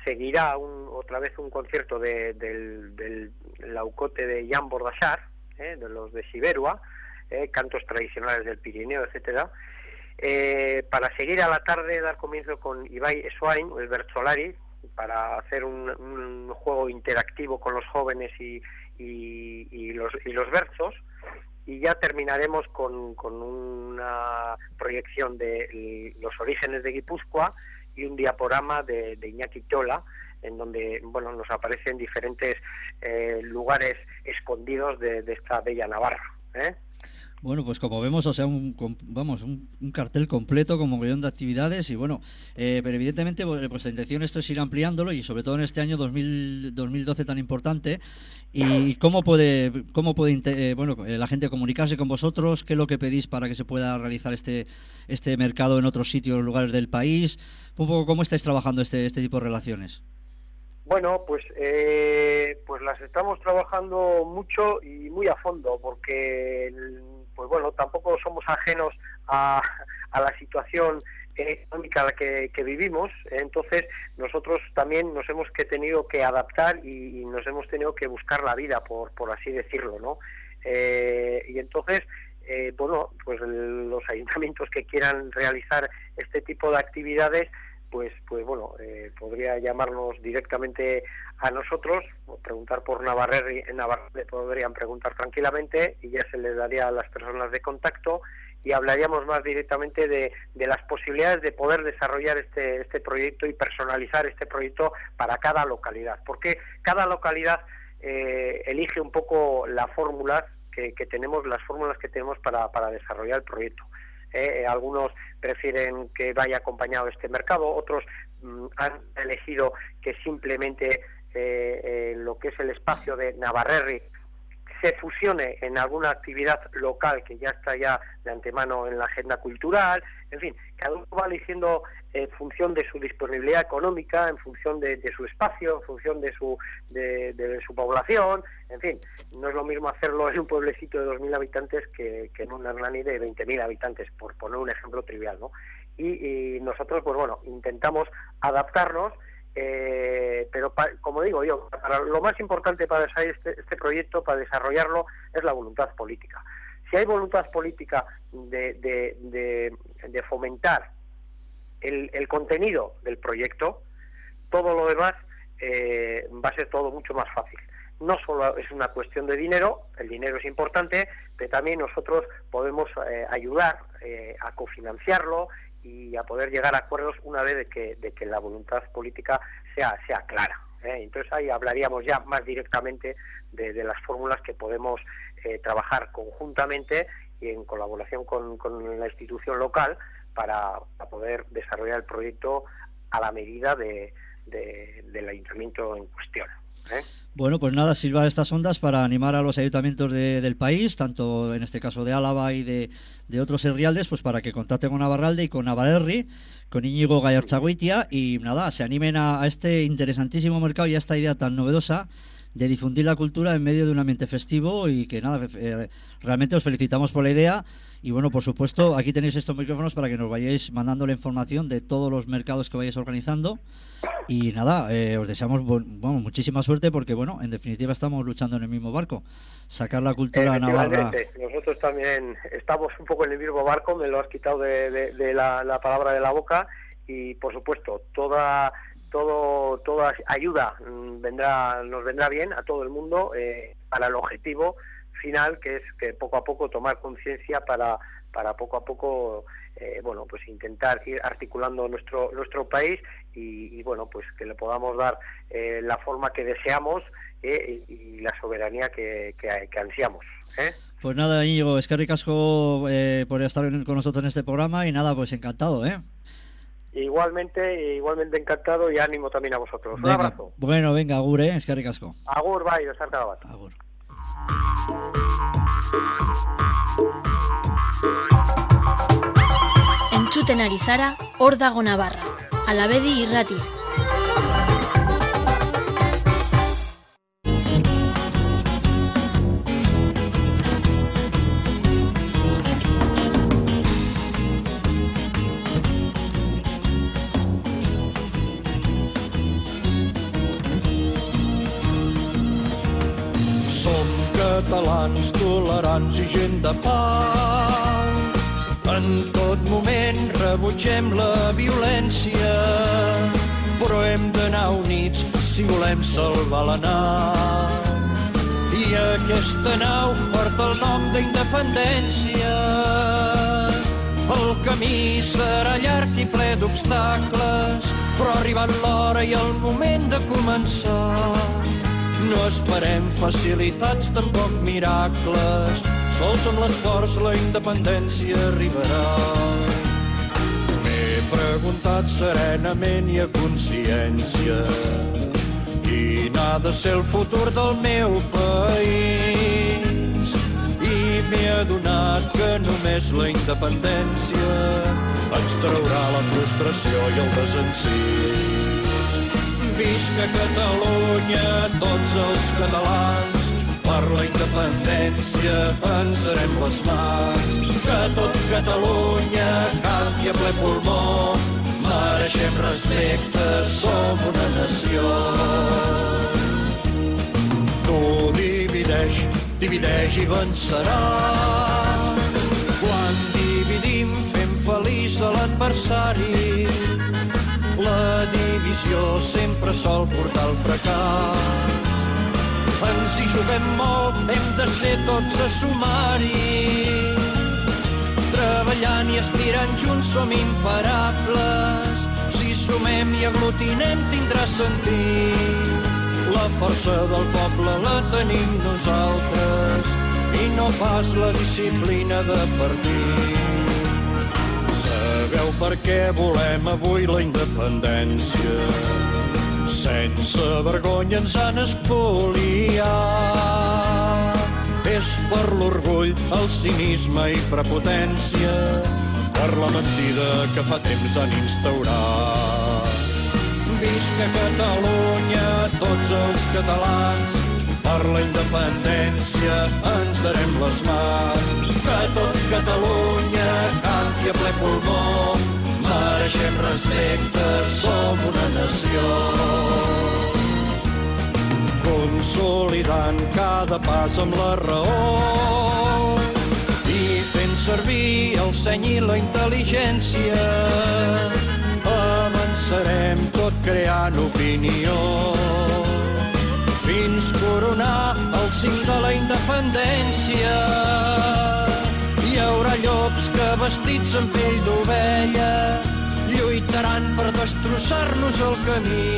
Seguirá un, otra vez un concierto de, del, laucote de Jan Bordachar, eh, de los de Siberua, eh, cantos tradicionales del Pirineo, etcétera. Para seguir a la tarde, dar comienzo con Ibai Eswain, el Bertolari, para hacer un, un, juego interactivo con los jóvenes y, los, versos y ya terminaremos con, una proyección de los orígenes de Guipúzcoa y un diaporama de, de Iñaki Chola, en donde bueno nos aparecen diferentes eh, lugares escondidos de, de, esta bella Navarra. ¿eh? Bueno, pues como vemos, o sea, un, vamos, un, cartel completo con mogollón de actividades y bueno, eh, pero evidentemente pues, pues, la intención esto es ir ampliándolo y sobre todo en este año 2000, 2012 tan importante y cómo puede, cómo puede eh, bueno, eh, la gente comunicarse con vosotros, qué es lo que pedís para que se pueda realizar este, este mercado en otros sitios, lugares del país, un poco cómo estáis trabajando este, este tipo de relaciones. Bueno, pues, eh, pues las estamos trabajando mucho y muy a fondo, porque, pues bueno, tampoco somos ajenos a, la situación económica que, vivimos, entonces nosotros también nos hemos tenido que adaptar y, nos hemos tenido que buscar la vida, por, por así decirlo, ¿no? Eh, y entonces, eh, bueno, pues los <laughs> ayuntamientos que quieran realizar este tipo de actividades, pues, pues bueno, eh, podría llamarnos directamente a nosotros, preguntar por Navarre, en Navarre podrían preguntar tranquilamente y ya se les daría a las personas de contacto y hablaríamos más directamente de, de las posibilidades de poder desarrollar este, este proyecto y personalizar este proyecto para cada localidad, porque cada localidad eh, elige un poco la fórmula que, que tenemos, las fórmulas que tenemos para, para desarrollar el proyecto. ¿Eh? algunos prefieren que vaya acompañado este mercado, otros mm, han elegido que simplemente eh, eh, lo que es el espacio de Navarrerri se fusione en alguna actividad local que ya está ya de antemano en la agenda cultural, en fin, cada uno va eligiendo en función de su disponibilidad económica, en función de, su espacio, en función de su, de, su población, en fin, no es lo mismo hacerlo en un pueblecito de 2.000 habitantes que, en un Hernani de 20.000 habitantes, por poner un ejemplo trivial, ¿no? Y, nosotros, pues bueno, intentamos adaptarnos, eh, pero como digo yo, para, lo más importante para este, este proyecto, para desarrollarlo, es la voluntad política. Si hay voluntad política de, fomentar el, contenido del proyecto, todo lo demás eh, va a ser todo mucho más fácil. No solo es una cuestión de dinero, el dinero es importante, pero también nosotros podemos eh, ayudar a cofinanciarlo y a poder llegar a acuerdos una vez de que, de que la voluntad política sea, sea clara. ¿eh? Entonces ahí hablaríamos ya más directamente de, las fórmulas que podemos eh, trabajar conjuntamente y en colaboración con, la institución local para, poder desarrollar el proyecto a la medida de, de- del ayuntamiento en cuestión. ¿Eh? Bueno, pues nada, sirva estas ondas para animar a los ayuntamientos de- del país, tanto en este caso de Álava y de, de otros herrialdes, pues para que contacten con Navarralde y con Navarrerri, con Íñigo Gallarchaguitia y nada, se animen a, a este interesantísimo mercado y a esta idea tan novedosa de difundir la cultura en medio de un ambiente festivo y que nada, eh, realmente os felicitamos por la idea y bueno, por supuesto, aquí tenéis estos micrófonos para que nos vayáis mandando la información de todos los mercados que vayáis organizando y nada, eh, os deseamos bu- bueno, muchísima suerte porque bueno, en definitiva estamos luchando en el mismo barco, sacar la cultura navarra. Nosotros también estamos un poco en el mismo barco, me lo has quitado de, la, la palabra de la boca y por supuesto toda todo toda ayuda vendrá nos vendrá bien a todo el mundo eh, para el objetivo final que es que poco a poco tomar conciencia para para poco a poco eh, bueno pues intentar ir articulando nuestro nuestro país y, y, bueno pues que le podamos dar eh, la forma que deseamos eh, y, y la soberanía que, que, que ansiamos. Pues nada, Íñigo, es que ricasco por estar con nosotros en este programa y nada, pues encantado, ¿eh? igualmente igualmente encantado y ánimo también a vosotros un Venga, abrazo Bueno, venga, agur, ¿eh? Es que ricasco. agur desarka bat Agur. Entzuten ari zara, hor dago Navarra. Alabedi irrati. Som catalans tolerants i gent de pau. En tot moment rebutgem la violència, però hem d'anar units si volem salvar la nau. I aquesta nau porta el nom d'independència. El camí serà llarg i ple d'obstacles, però ha arribat l'hora i el moment de començar. No esperem facilitats, tampoc miracles. Sols amb l'esforç la independència arribarà. M'he preguntat serenament i a consciència quin ha de ser el futur del meu país. I m'he adonat que només la independència ens traurà la frustració i el desencís. Visca Catalunya, tots els catalans, per la independència ens darem les mans. Que tot Catalunya canti a ple pulmó, mereixem respecte, som una nació. Tu divideix, divideix i venceràs. Quan dividim fem feliç a l'adversari. La divisió sempre sol portar al fracàs. Ens hi juguem molt, hem de ser tots a sumar-hi. Treballant i estirant junts som imparables. Si sumem i aglutinem tindrà sentit. La força del poble la tenim nosaltres i no pas la disciplina de partit. Sabeu per què volem avui la independència? Sense vergonya ens han espoliat. És per l'orgull, el cinisme i prepotència, per la mentida que fa temps han instaurat. Visca Catalunya, tots els catalans, per la independència ens darem les mans. Que tot Catalunya canti a ple pulmó, mereixem respecte, som una nació. Consolidant cada pas amb la raó i fent servir el seny i la intel·ligència avançarem tot creant opinió fins coronar el cim de la independència. Vestits amb pell d'ovella lluitaran per destrossar-nos el camí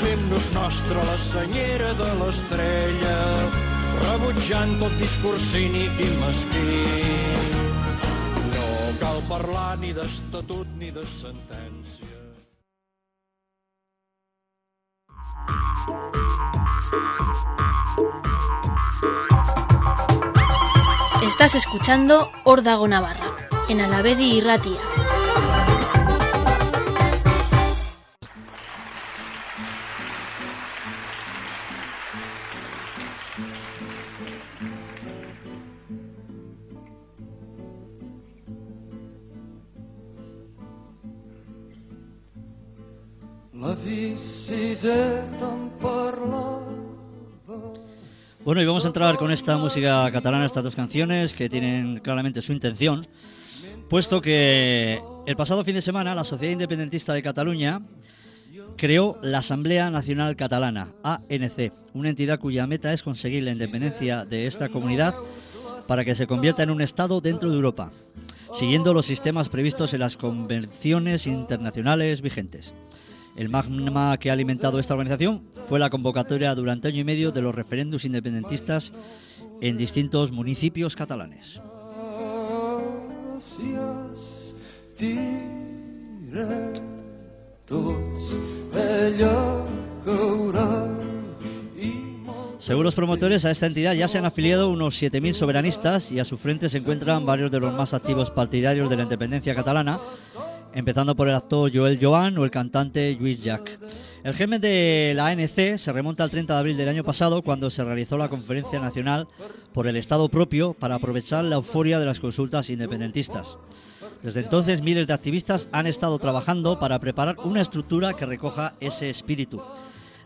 fent-nos nostra la senyera de l'estrella rebutjant tot discurs cínic i mesquí. No cal parlar ni d'estatut ni de sentència Estás escuchando Ordago Navarra, en Alavedi y Ratia. Parlava Bueno, y vamos a entrar con esta música catalana, estas dos canciones que tienen claramente su intención, puesto que el pasado fin de semana la Sociedad Independentista de Cataluña creó la Asamblea Nacional Catalana, ANC, una entidad cuya meta es conseguir la independencia de esta comunidad para que se convierta en un Estado dentro de Europa, siguiendo los sistemas previstos en las convenciones internacionales vigentes. El magma que ha alimentado esta organización fue la convocatoria durante año y medio de los referéndums independentistas en distintos municipios catalanes. Según los promotores, a esta entidad ya se han afiliado unos 7.000 soberanistas y a su frente se encuentran varios de los más activos partidarios de la independencia catalana, empezando por el actor Joel Joan o el cantante Lluís Jack. El germen de la ANC se remonta al 30 de abril del año pasado, cuando se realizó la conferencia nacional por el Estado propio para aprovechar la euforia de las consultas independentistas. Desde entonces, miles de activistas han estado trabajando para preparar una estructura que recoja ese espíritu.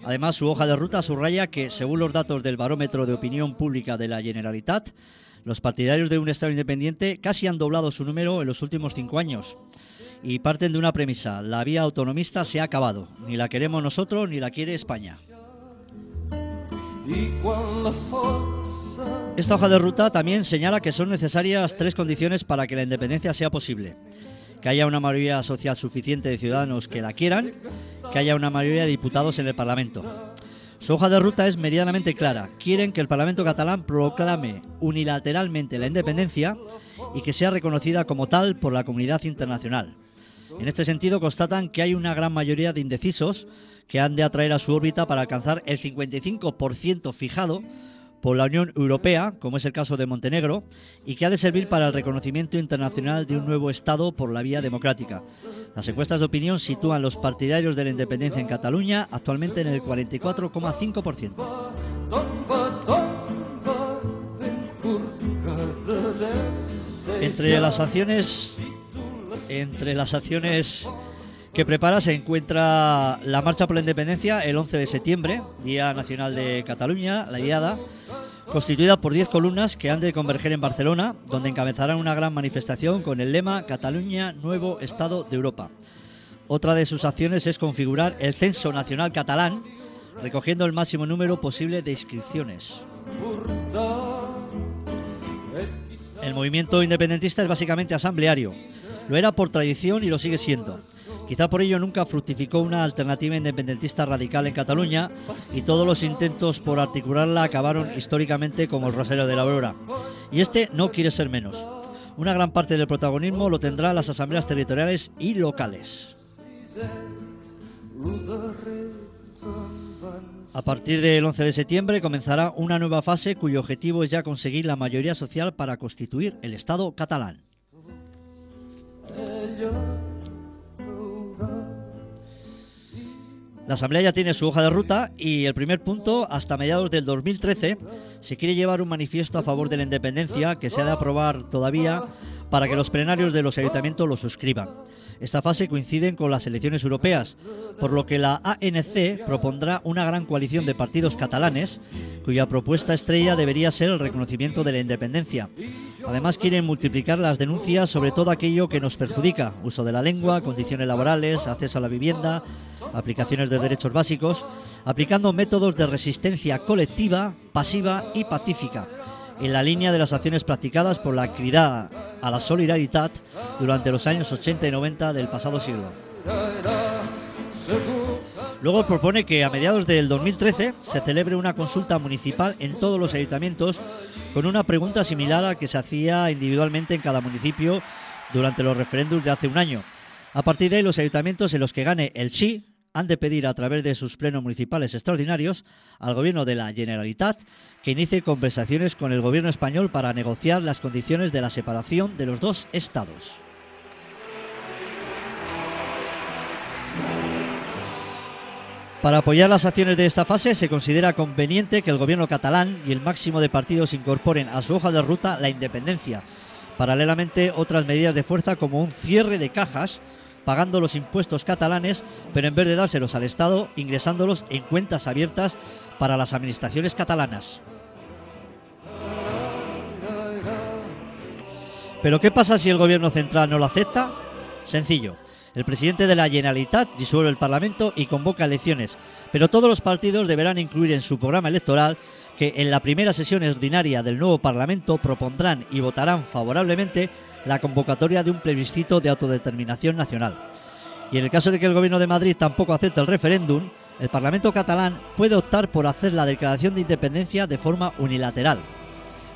Además, su hoja de ruta subraya que, según los datos del Barómetro de Opinión Pública de la Generalitat, los partidarios de un Estado independiente casi han doblado su número en los últimos cinco años. Y parten de una premisa, la vía autonomista se ha acabado. Ni la queremos nosotros ni la quiere España. Esta hoja de ruta también señala que son necesarias tres condiciones para que la independencia sea posible. Que haya una mayoría social suficiente de ciudadanos que la quieran, que haya una mayoría de diputados en el Parlamento. Su hoja de ruta es meridianamente clara. Quieren que el Parlamento catalán proclame unilateralmente la independencia y que sea reconocida como tal por la comunidad internacional. En este sentido, constatan que hay una gran mayoría de indecisos que han de atraer a su órbita para alcanzar el 55% fijado por la Unión Europea, como es el caso de Montenegro, y que ha de servir para el reconocimiento internacional de un nuevo Estado por la vía democrática. Las encuestas de opinión sitúan los partidarios de la independencia en Cataluña actualmente en el 44,5%. tomba, tomba ben corcada Entre las acciones entre las acciones que prepara se encuentra la Marcha por la Independencia el 11 de septiembre, Día Nacional de Cataluña, la Diada, constituida por 10 columnas que han de converger en Barcelona, donde encabezarán una gran manifestación con el lema Cataluña, nuevo Estado de Europa. Otra de sus acciones es configurar el Censo Nacional Catalán, recogiendo el máximo número posible de inscripciones. El movimiento independentista es básicamente asambleario. Lo era por tradición y lo sigue siendo. Quizá por ello nunca fructificó una alternativa independentista radical en Cataluña y todos los intentos por articularla acabaron históricamente como el Rosario de la Aurora. Y este no quiere ser menos. Una gran parte del protagonismo lo tendrán las asambleas territoriales y locales. A partir del 11 de septiembre comenzará una nueva fase cuyo objetivo es ya conseguir la mayoría social para constituir el Estado catalán. La Asamblea ya tiene su hoja de ruta y el primer punto, hasta mediados del 2013, se quiere llevar un manifiesto a favor de la independencia que se ha de aprobar todavía para que los plenarios de los ayuntamientos lo suscriban. Esta fase coincide con las elecciones europeas, por lo que la ANC propondrá una gran coalición de partidos catalanes, cuya propuesta estrella debería ser el reconocimiento de la independencia. Además quieren multiplicar las denuncias sobre todo aquello que nos perjudica, uso de la lengua, condiciones laborales, acceso a la vivienda, aplicaciones de derechos básicos, aplicando métodos de resistencia colectiva, pasiva y pacífica, en la línea de las acciones practicadas por la actividad a la solidaridad durante los años 80 y 90 del pasado siglo. Luego propone que a mediados del 2013 se celebre una consulta municipal en todos los ayuntamientos con una pregunta similar a la que se hacía individualmente en cada municipio durante los referéndums de hace un año. A partir de ahí, los ayuntamientos en los que gane el sí han de pedir a través de sus plenos municipales extraordinarios al gobierno de la Generalitat que inicie conversaciones con el gobierno español para negociar las condiciones de la separación de los dos estados. Para apoyar las acciones de esta fase se considera conveniente que el gobierno catalán y el máximo de partidos incorporen a su hoja de ruta la independencia. Paralelamente, otras medidas de fuerza como un cierre de cajas pagando los impuestos catalanes, pero en vez de dárselos al Estado, ingresándolos en cuentas abiertas para las administraciones catalanas. ¿Pero qué pasa si el gobierno central no lo acepta? Sencillo. El presidente de la Generalitat disuelve el Parlamento y convoca elecciones, pero todos los partidos deberán incluir en su programa electoral que en la primera sesión ordinaria del nuevo Parlamento propondrán y votarán favorablemente la convocatoria de un plebiscito de autodeterminación nacional. Y en el caso de que el Gobierno de Madrid tampoco acepte el referéndum, el Parlamento catalán puede optar por hacer la declaración de independencia de forma unilateral.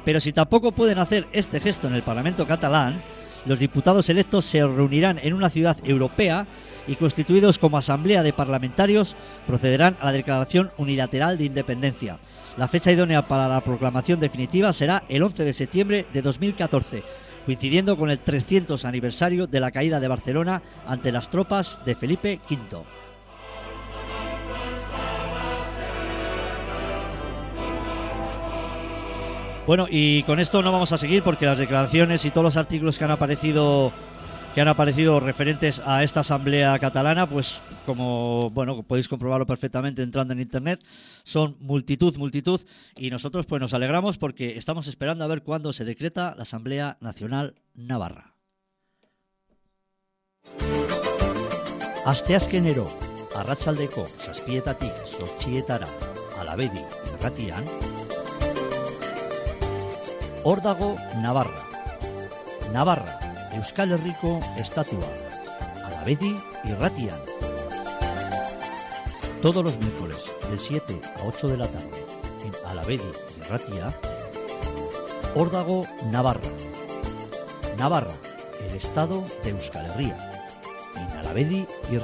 Pero si tampoco pueden hacer este gesto en el Parlamento catalán, los diputados electos se reunirán en una ciudad europea y constituidos como asamblea de parlamentarios procederán a la declaración unilateral de independencia. La fecha idónea para la proclamación definitiva será el 11 de septiembre de 2014, coincidiendo con el 300 aniversario de la caída de Barcelona ante las tropas de Felipe V. Bueno, y con esto no vamos a seguir porque las declaraciones y todos los artículos que han aparecido que han aparecido referentes a esta asamblea catalana, pues como bueno podéis comprobarlo perfectamente entrando en internet, son multitud, multitud y nosotros pues nos alegramos porque estamos esperando a ver cuándo se decreta la Asamblea Nacional Navarra. Asteazkenero, arratsaldeko zazpietatik sortxietara, alabedi irratian, Hor Navarra. Navarra, Euskal Herriko estatua. Alabedi y Ratian. Todos los miércoles de 7 a 8 de la tarde en Alavedi y Ratia. Hor dago Navarra. Navarra, el estado de Euskal Herria. En Alavedi y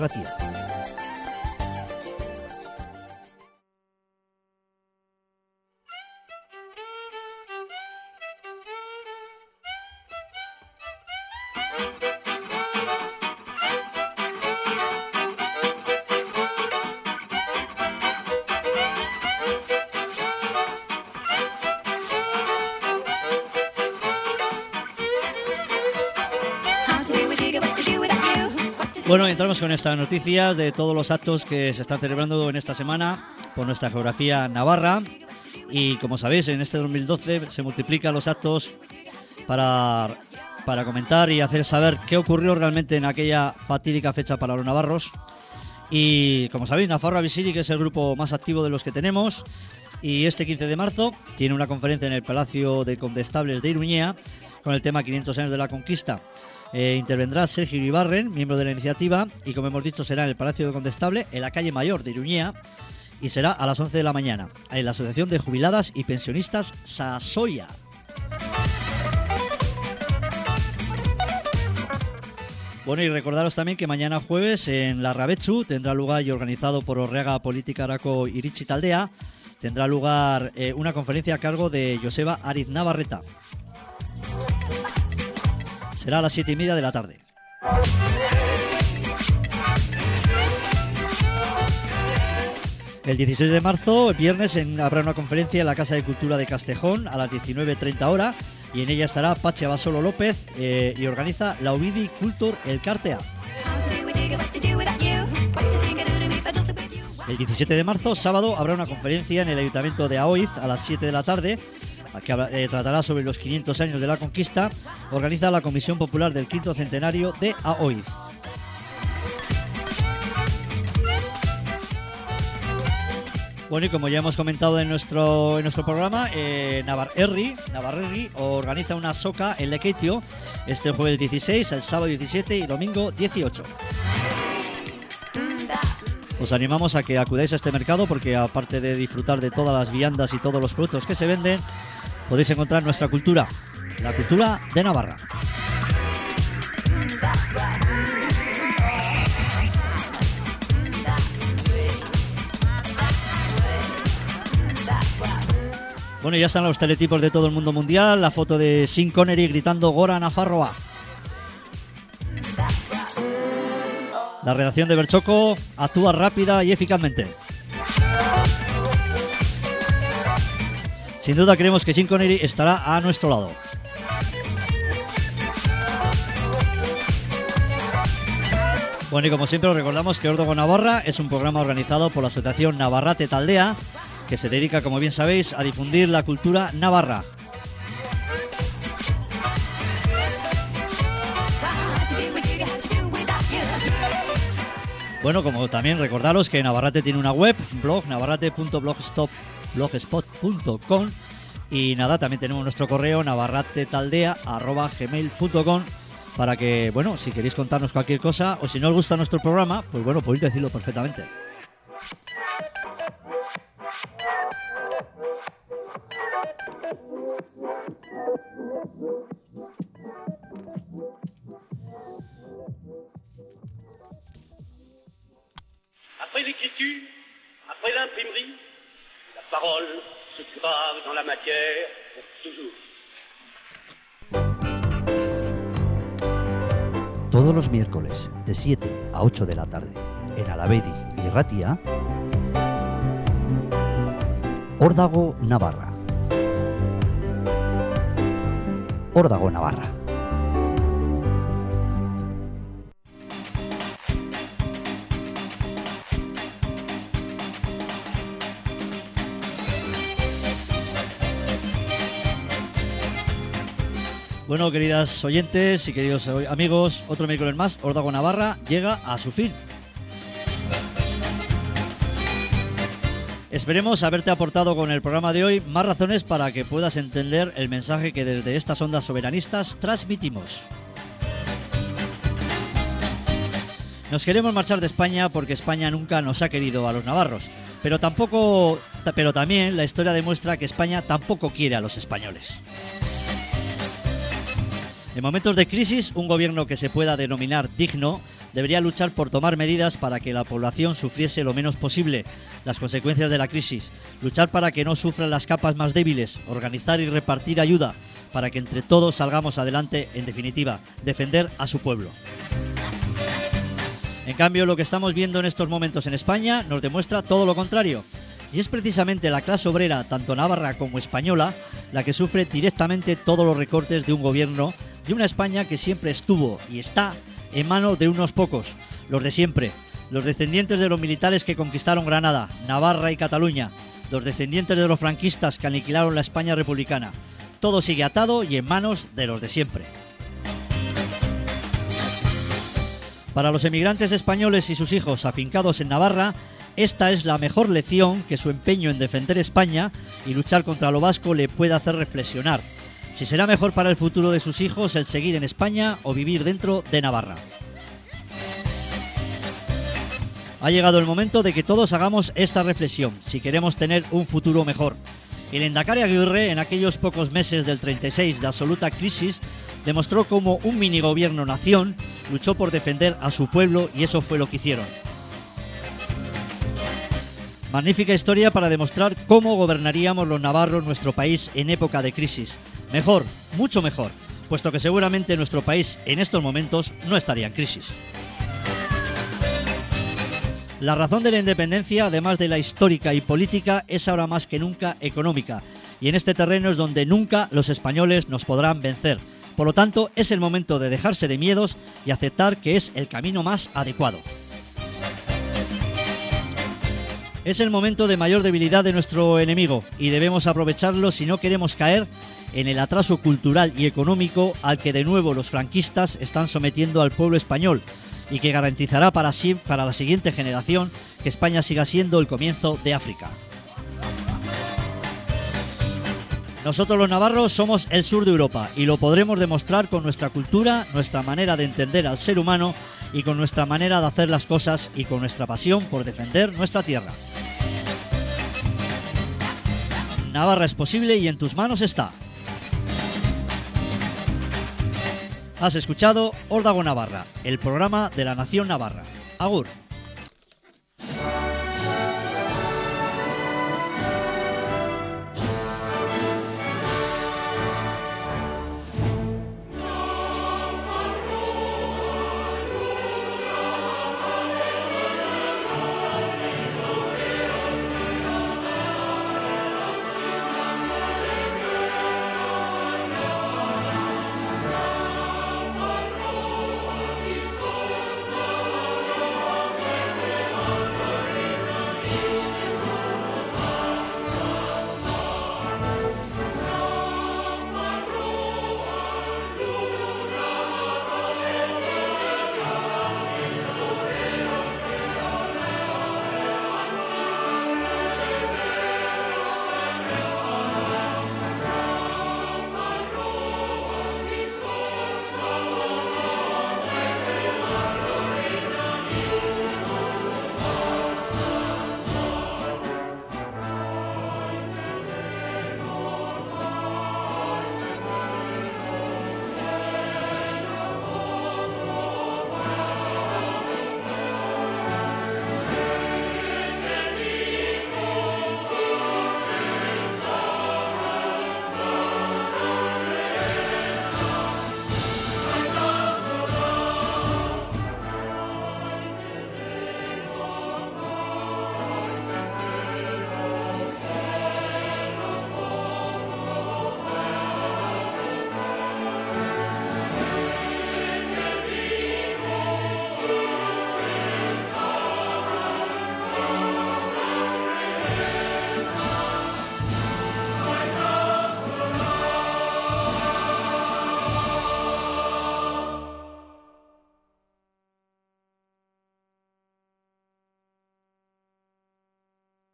Con estas noticias de todos los actos que se están celebrando en esta semana por nuestra geografía navarra. Y como sabéis, en este 2012 se multiplican los actos para, para comentar y hacer saber qué ocurrió realmente en aquella fatídica fecha para los navarros. Y como sabéis, Nafarra Visiri, que es el grupo más activo de los que tenemos, y este 15 de marzo tiene una conferencia en el Palacio de Condestables de Iruñea con el tema 500 años de la conquista. Eh, intervendrá Sergio Ibarren, miembro de la iniciativa, y como hemos dicho será en el Palacio de Condestable, en la calle Mayor de Iruñea, y será a las 11 de la mañana, en la Asociación de Jubiladas y Pensionistas Sasoya. Bueno, y recordaros también que mañana jueves en la Rabechu tendrá lugar y organizado por Orrega Política Araco Irichi Taldea, tendrá lugar eh, una conferencia a cargo de Joseba Ariz Navarreta. Será a las siete y media de la tarde. El 16 de marzo, el viernes, en- habrá una conferencia en la Casa de Cultura de Castejón a las 19.30 horas y en ella estará Pache Basolo López eh, y organiza la Ovidi Culture El Cartea. El 17 de marzo, sábado, habrá una conferencia en el Ayuntamiento de Aoiz a las 7 de la tarde que eh, tratará sobre los 500 años de la conquista. Organiza la Comisión Popular del Quinto Centenario de Aoiz. Bueno, y como ya hemos comentado en nuestro, en nuestro programa, eh, organiza una soca en Lequetio este jueves 16, el sábado 17 y domingo 18. Os animamos a que acudáis a este mercado porque aparte de disfrutar de todas las viandas y todos los productos que se venden, podéis encontrar nuestra cultura, la cultura de Navarra. Bueno, ya están los teletipos de todo el mundo mundial. La foto de Sin Connery gritando Gora Nafarroa. La redacción de Berchoco actúa rápida y eficazmente. Sin duda creemos que Sin Connery estará a nuestro lado. Bueno, y como siempre os recordamos que Ordogo Navarra es un programa organizado por la Asociación Navarrate Taldea que se dedica, como bien sabéis, a difundir la cultura navarra. Bueno, como también recordaros que Navarrate tiene una web, blog, navarrate.blogspot.com y nada, también tenemos nuestro correo navarratetaldea.gmail.com para que, bueno, si queréis contarnos cualquier cosa o si no os gusta nuestro programa, pues bueno, podéis decirlo perfectamente. L'écriture, après l'imprimerie, la parole se grave dans la matière pour toujours. Todos los miércoles de 7 a 8 de la tarde en Alavedi y Ratia, Órdago Navarra. Órdago Navarra. Bueno, queridas oyentes y queridos amigos, otro miércoles más, Ordago Navarra llega a su fin. Esperemos haberte aportado con el programa de hoy más razones para que puedas entender el mensaje que desde estas ondas soberanistas transmitimos. Nos queremos marchar de España porque España nunca nos ha querido a los navarros, pero tampoco pero también la historia demuestra que España tampoco quiere a los españoles. En momentos de crisis, un gobierno que se pueda denominar digno debería luchar por tomar medidas para que la población sufriese lo menos posible las consecuencias de la crisis, luchar para que no sufran las capas más débiles, organizar y repartir ayuda para que entre todos salgamos adelante, en definitiva, defender a su pueblo. En cambio, lo que estamos viendo en estos momentos en España nos demuestra todo lo contrario. Y es precisamente la clase obrera, tanto navarra como española, la que sufre directamente todos los recortes de un gobierno de una España que siempre estuvo y está en manos de unos pocos, los de siempre, los descendientes de los militares que conquistaron Granada, Navarra y Cataluña, los descendientes de los franquistas que aniquilaron la España republicana. Todo sigue atado y en manos de los de siempre. Para los emigrantes españoles y sus hijos afincados en Navarra, esta es la mejor lección que su empeño en defender España y luchar contra lo vasco le puede hacer reflexionar si será mejor para el futuro de sus hijos el seguir en España o vivir dentro de Navarra. Ha llegado el momento de que todos hagamos esta reflexión, si queremos tener un futuro mejor. El Endacari Aguirre, en aquellos pocos meses del 36 de absoluta crisis, demostró cómo un mini gobierno nación luchó por defender a su pueblo y eso fue lo que hicieron. Magnífica historia para demostrar cómo gobernaríamos los navarros nuestro país en época de crisis. Mejor, mucho mejor, puesto que seguramente nuestro país en estos momentos no estaría en crisis. La razón de la independencia, además de la histórica y política, es ahora más que nunca económica, y en este terreno es donde nunca los españoles nos podrán vencer. Por lo tanto, es el momento de dejarse de miedos y aceptar que es el camino más adecuado. Es el momento de mayor debilidad de nuestro enemigo y debemos aprovecharlo si no queremos caer en el atraso cultural y económico al que de nuevo los franquistas están sometiendo al pueblo español y que garantizará para, sí, para la siguiente generación que España siga siendo el comienzo de África. Nosotros los navarros somos el sur de Europa y lo podremos demostrar con nuestra cultura, nuestra manera de entender al ser humano y con nuestra manera de hacer las cosas y con nuestra pasión por defender nuestra tierra. Navarra es posible y en tus manos está. Has escuchado Órdago Navarra, el programa de la Nación Navarra. Agur.